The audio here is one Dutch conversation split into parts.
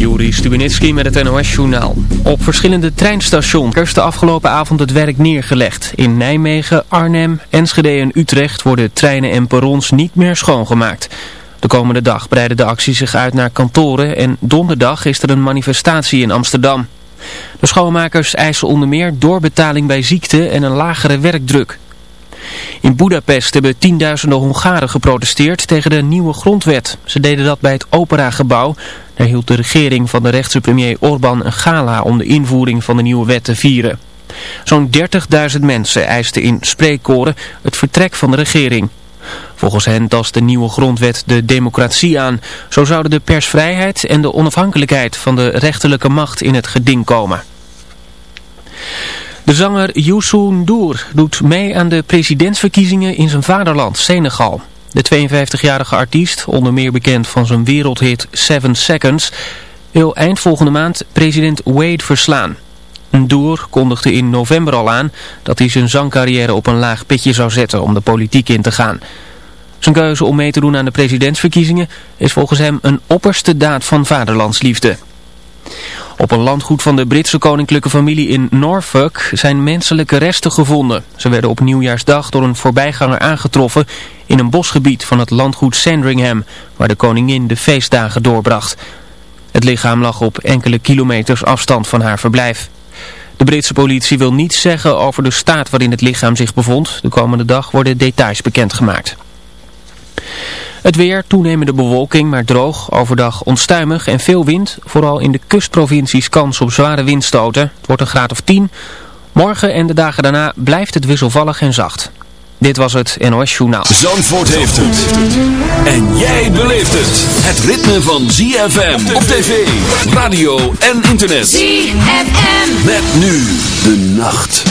Juri Stubenitski met het NOS-journaal. Op verschillende treinstations is de afgelopen avond het werk neergelegd. In Nijmegen, Arnhem, Enschede en Utrecht worden treinen en perrons niet meer schoongemaakt. De komende dag breiden de actie zich uit naar kantoren en donderdag is er een manifestatie in Amsterdam. De schoonmakers eisen onder meer doorbetaling bij ziekte en een lagere werkdruk. In Budapest hebben tienduizenden Hongaren geprotesteerd tegen de nieuwe grondwet. Ze deden dat bij het Operagebouw. Daar hield de regering van de rechtse premier Orbán een gala om de invoering van de nieuwe wet te vieren. Zo'n 30.000 mensen eisten in spreekkoren het vertrek van de regering. Volgens hen tast de nieuwe grondwet de democratie aan. Zo zouden de persvrijheid en de onafhankelijkheid van de rechterlijke macht in het geding komen. De zanger Youssou N'Dour doet mee aan de presidentsverkiezingen in zijn vaderland, Senegal. De 52-jarige artiest, onder meer bekend van zijn wereldhit Seven Seconds, wil eind volgende maand president Wade verslaan. N'Dour kondigde in november al aan dat hij zijn zangcarrière op een laag pitje zou zetten om de politiek in te gaan. Zijn keuze om mee te doen aan de presidentsverkiezingen is volgens hem een opperste daad van vaderlandsliefde. Op een landgoed van de Britse koninklijke familie in Norfolk zijn menselijke resten gevonden. Ze werden op nieuwjaarsdag door een voorbijganger aangetroffen in een bosgebied van het landgoed Sandringham, waar de koningin de feestdagen doorbracht. Het lichaam lag op enkele kilometers afstand van haar verblijf. De Britse politie wil niets zeggen over de staat waarin het lichaam zich bevond. De komende dag worden details bekendgemaakt. Het weer, toenemende bewolking, maar droog, overdag onstuimig en veel wind. Vooral in de kustprovincies kans op zware windstoten. Het wordt een graad of 10. Morgen en de dagen daarna blijft het wisselvallig en zacht. Dit was het NOS Journaal. Zandvoort heeft het. En jij beleeft het. Het ritme van ZFM op tv, radio en internet. ZFM. Met nu de nacht.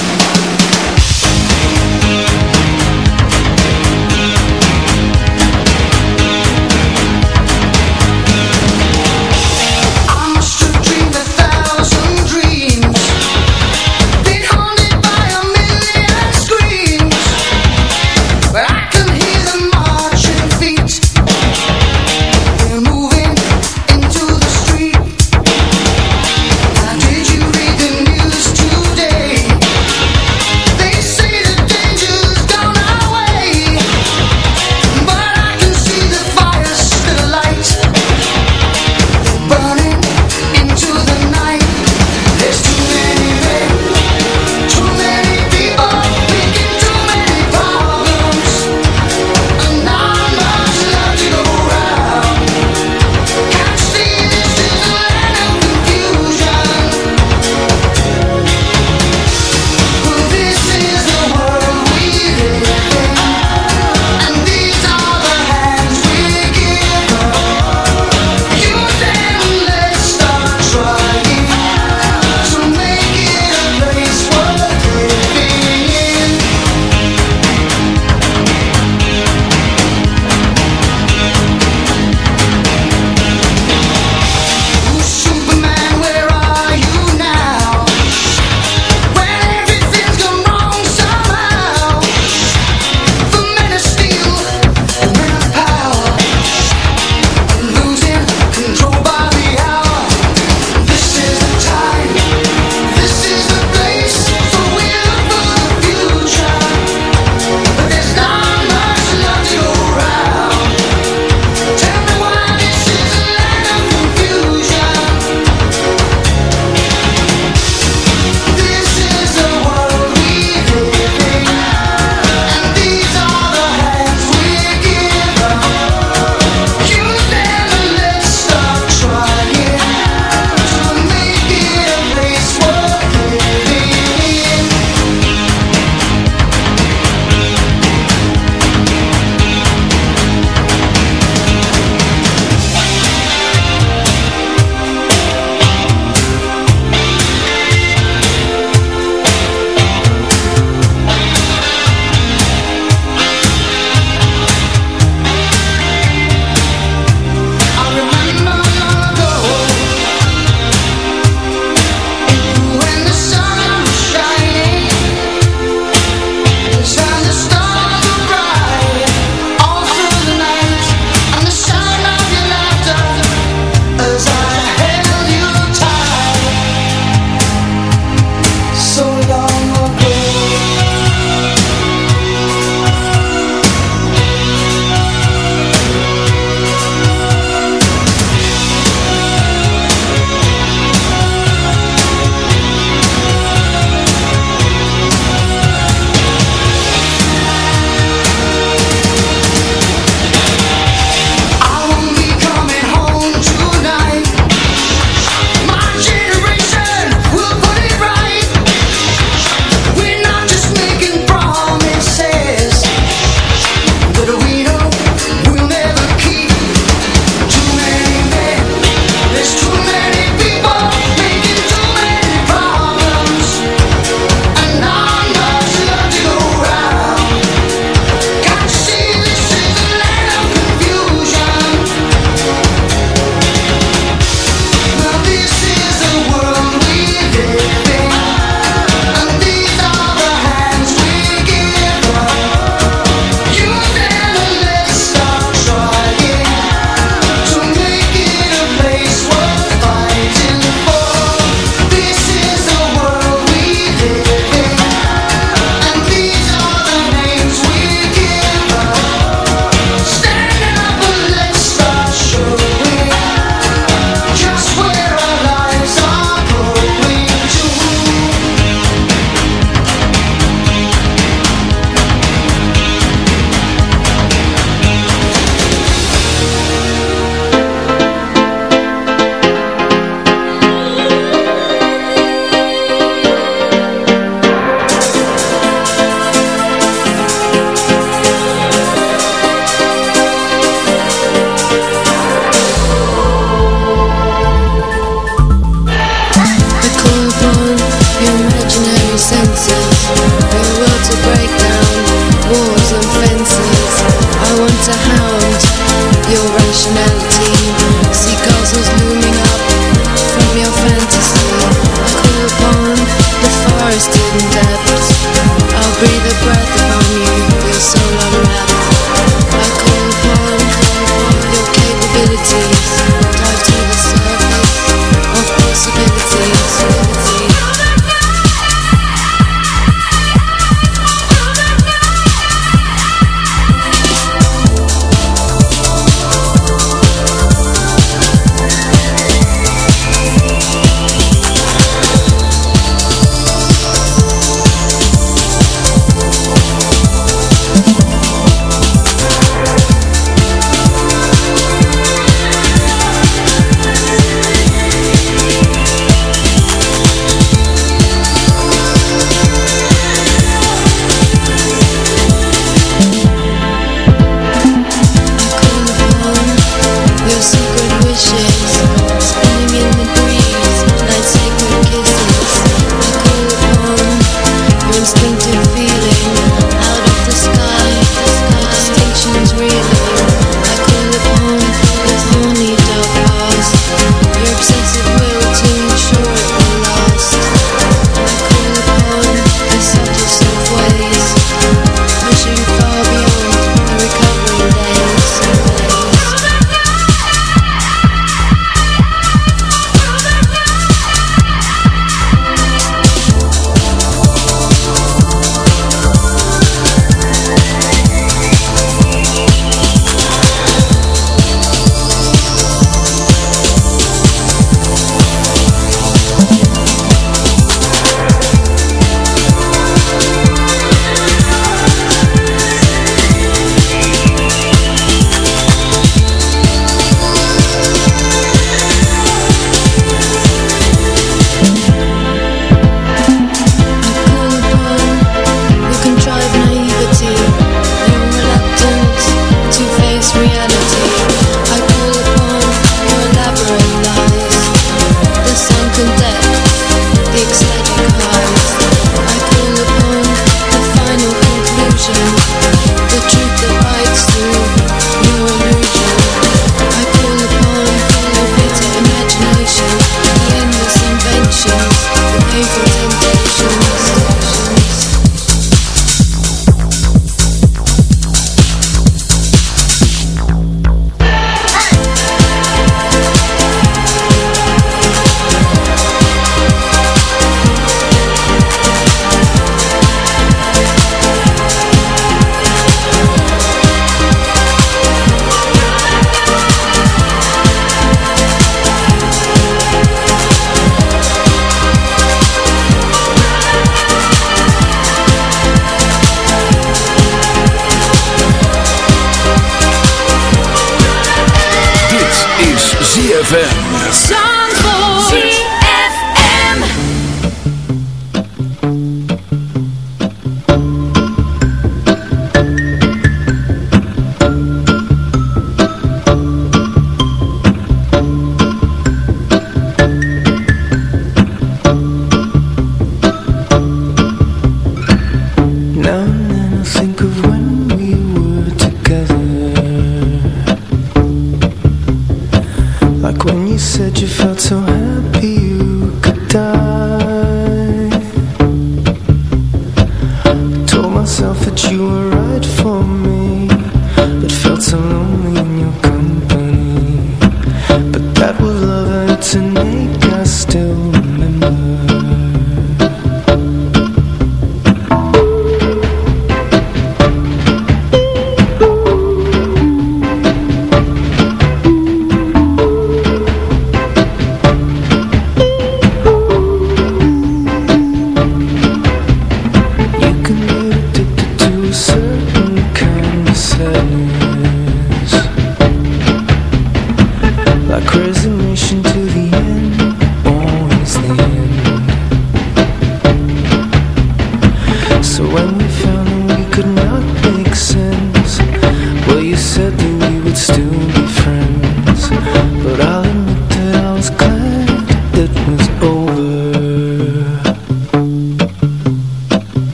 to make us still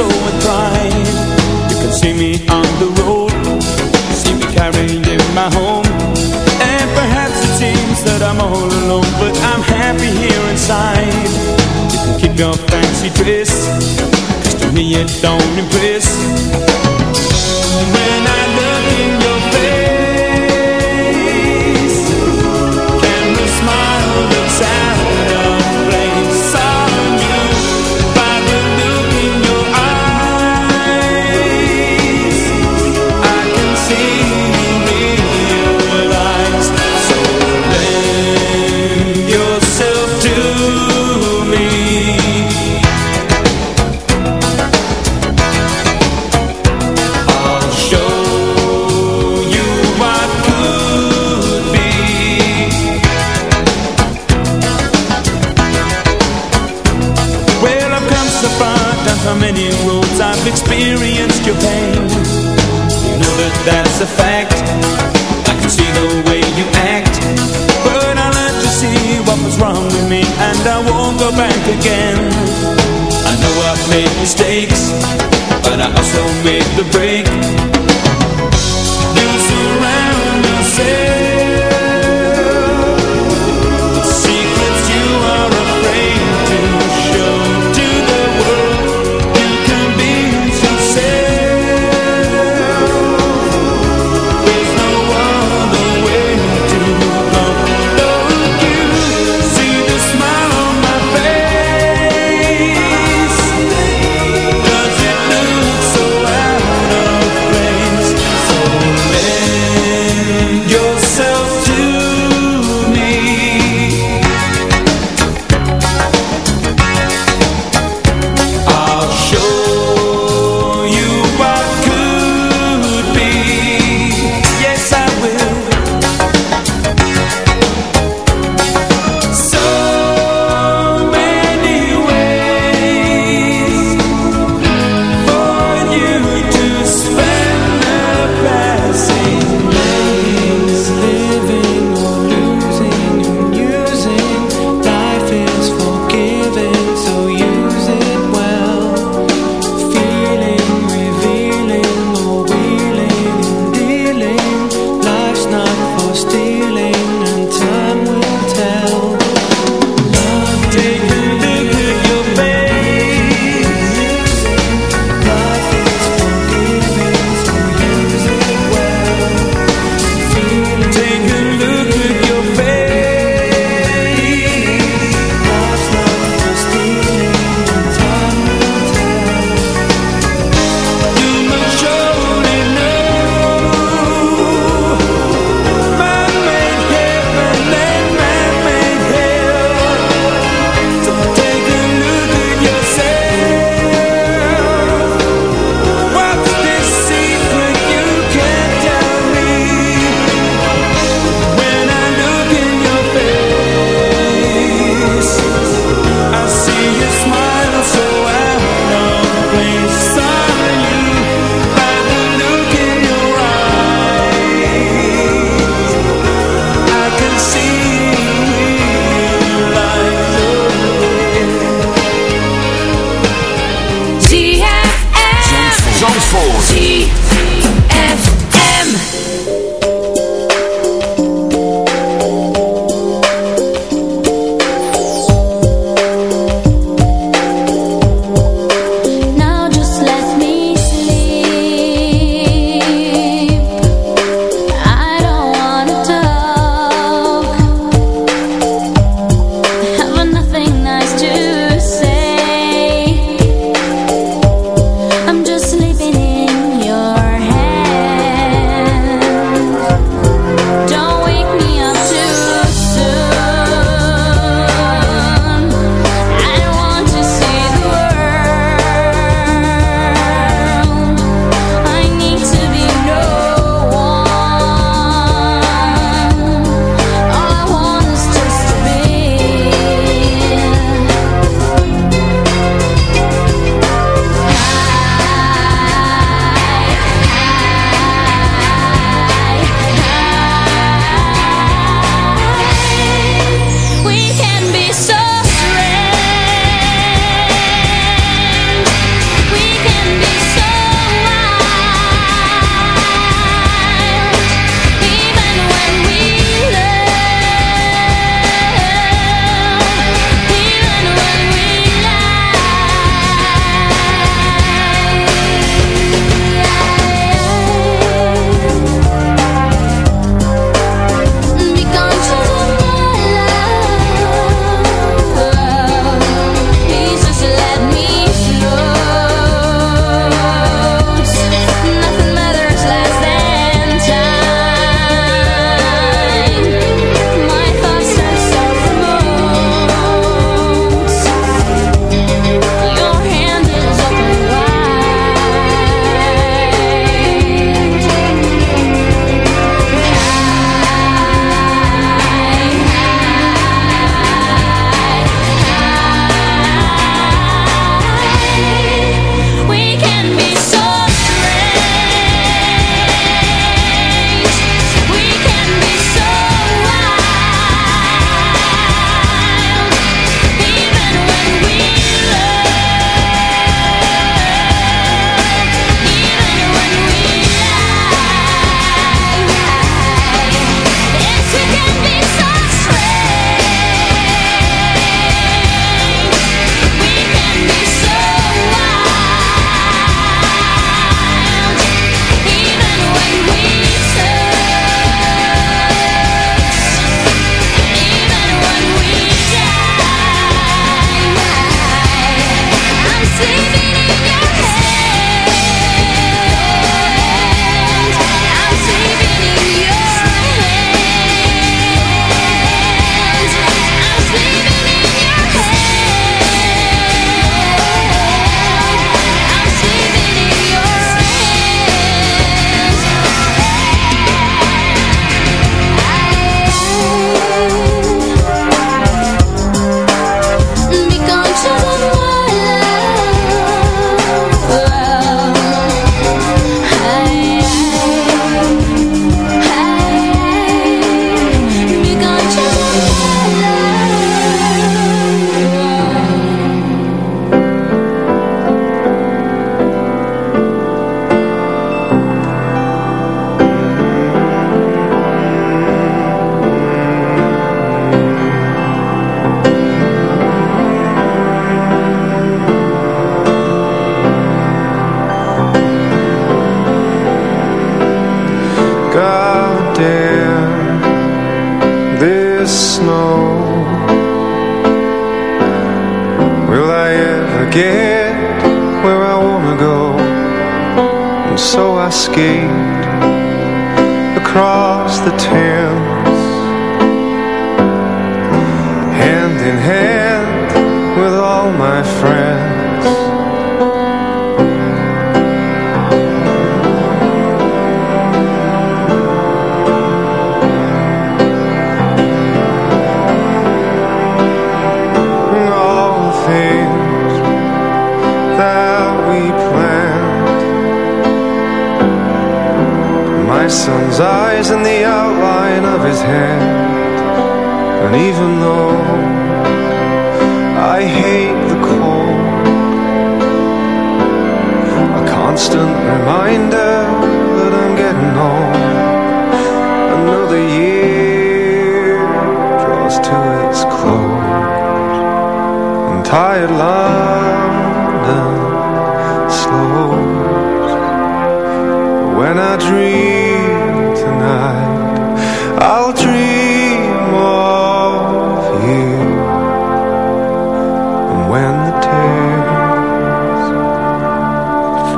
so I thrive You can see me on the road See me carrying my home. And perhaps it seems that I'm all alone But I'm happy here inside. You can keep your fancy dress Cause to me it don't impress.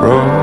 cross.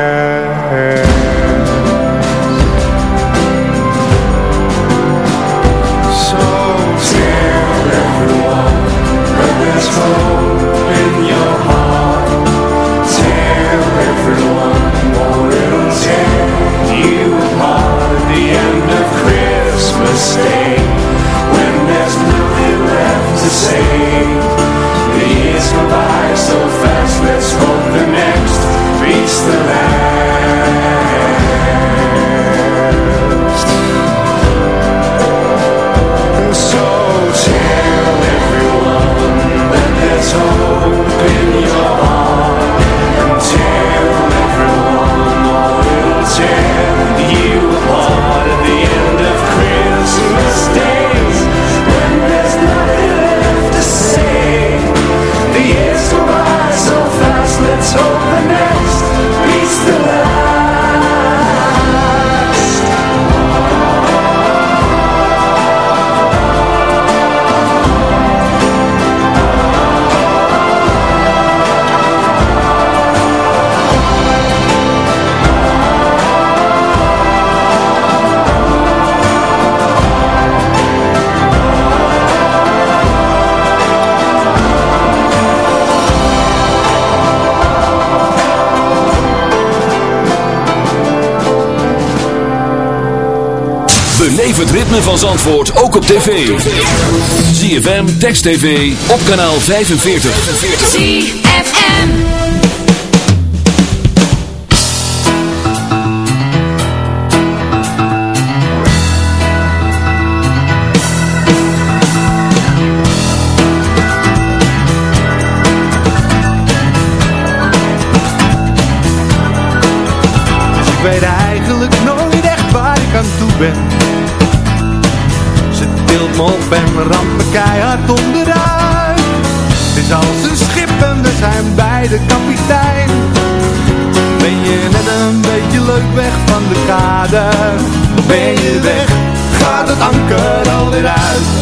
Als antwoord ook op tv. ZFM, Text TV, op kanaal 45. ZFM Ik weet eigenlijk nooit echt waar ik aan toe ben als een schip en we zijn bij de kapitein. Ben je net een beetje leuk weg van de kade? Ben je weg, gaat het anker alweer uit.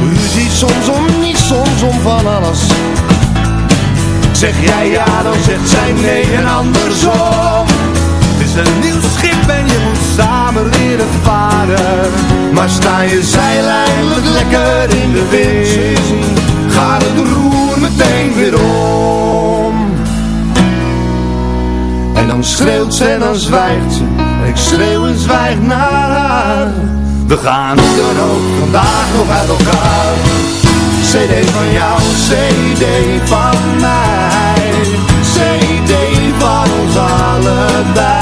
Ruzie soms om niets, soms om van alles Zeg jij ja, dan zegt zij nee en andersom Het is een nieuw schip en je moet samen leren varen. Maar sta je zeil eindelijk lekker in de wind Gaat het roer meteen weer om. En dan schreeuwt ze en dan zwijgt ze En ik schreeuw en zwijg naar haar. We gaan hoe dan ook vandaag nog uit elkaar. CD van jou, CD van mij CD van ons allebei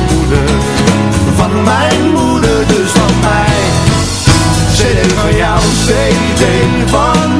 Mijn moeder, dus van mij. CD van jou, CD van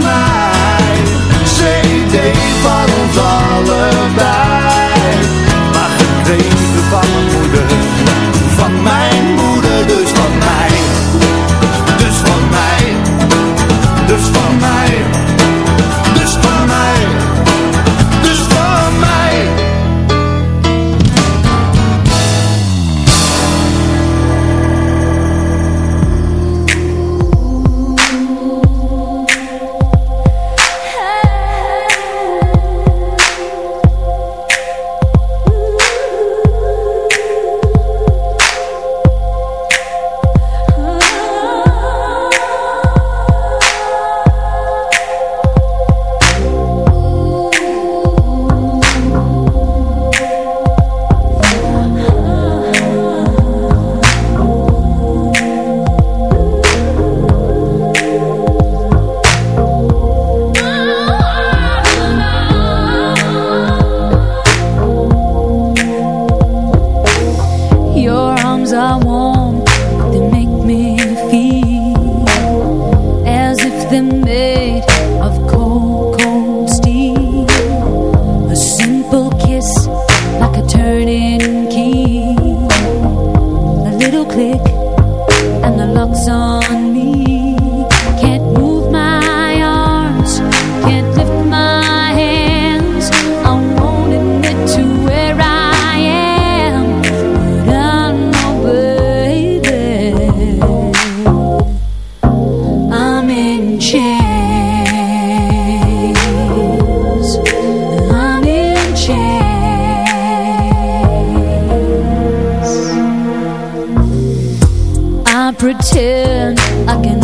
pretend I can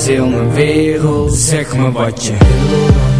is heel mijn wereld Zeg me wat je wil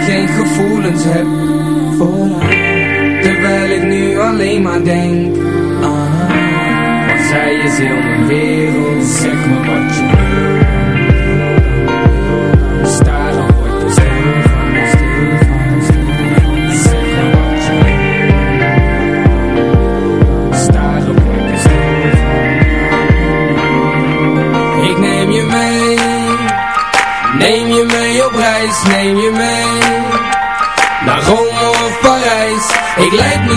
Geen gevoelens heb voor haar Terwijl ik nu alleen maar denk aan haar Want zij is heel mijn wereld. Zeg me wat je wil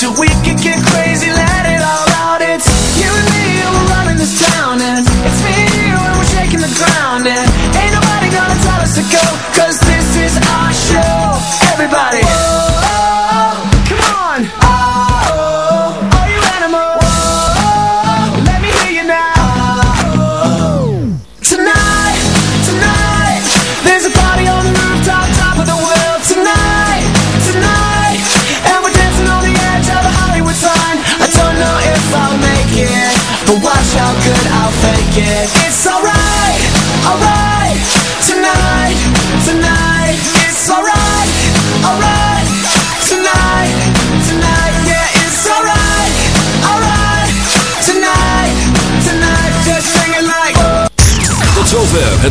till we can get crazy.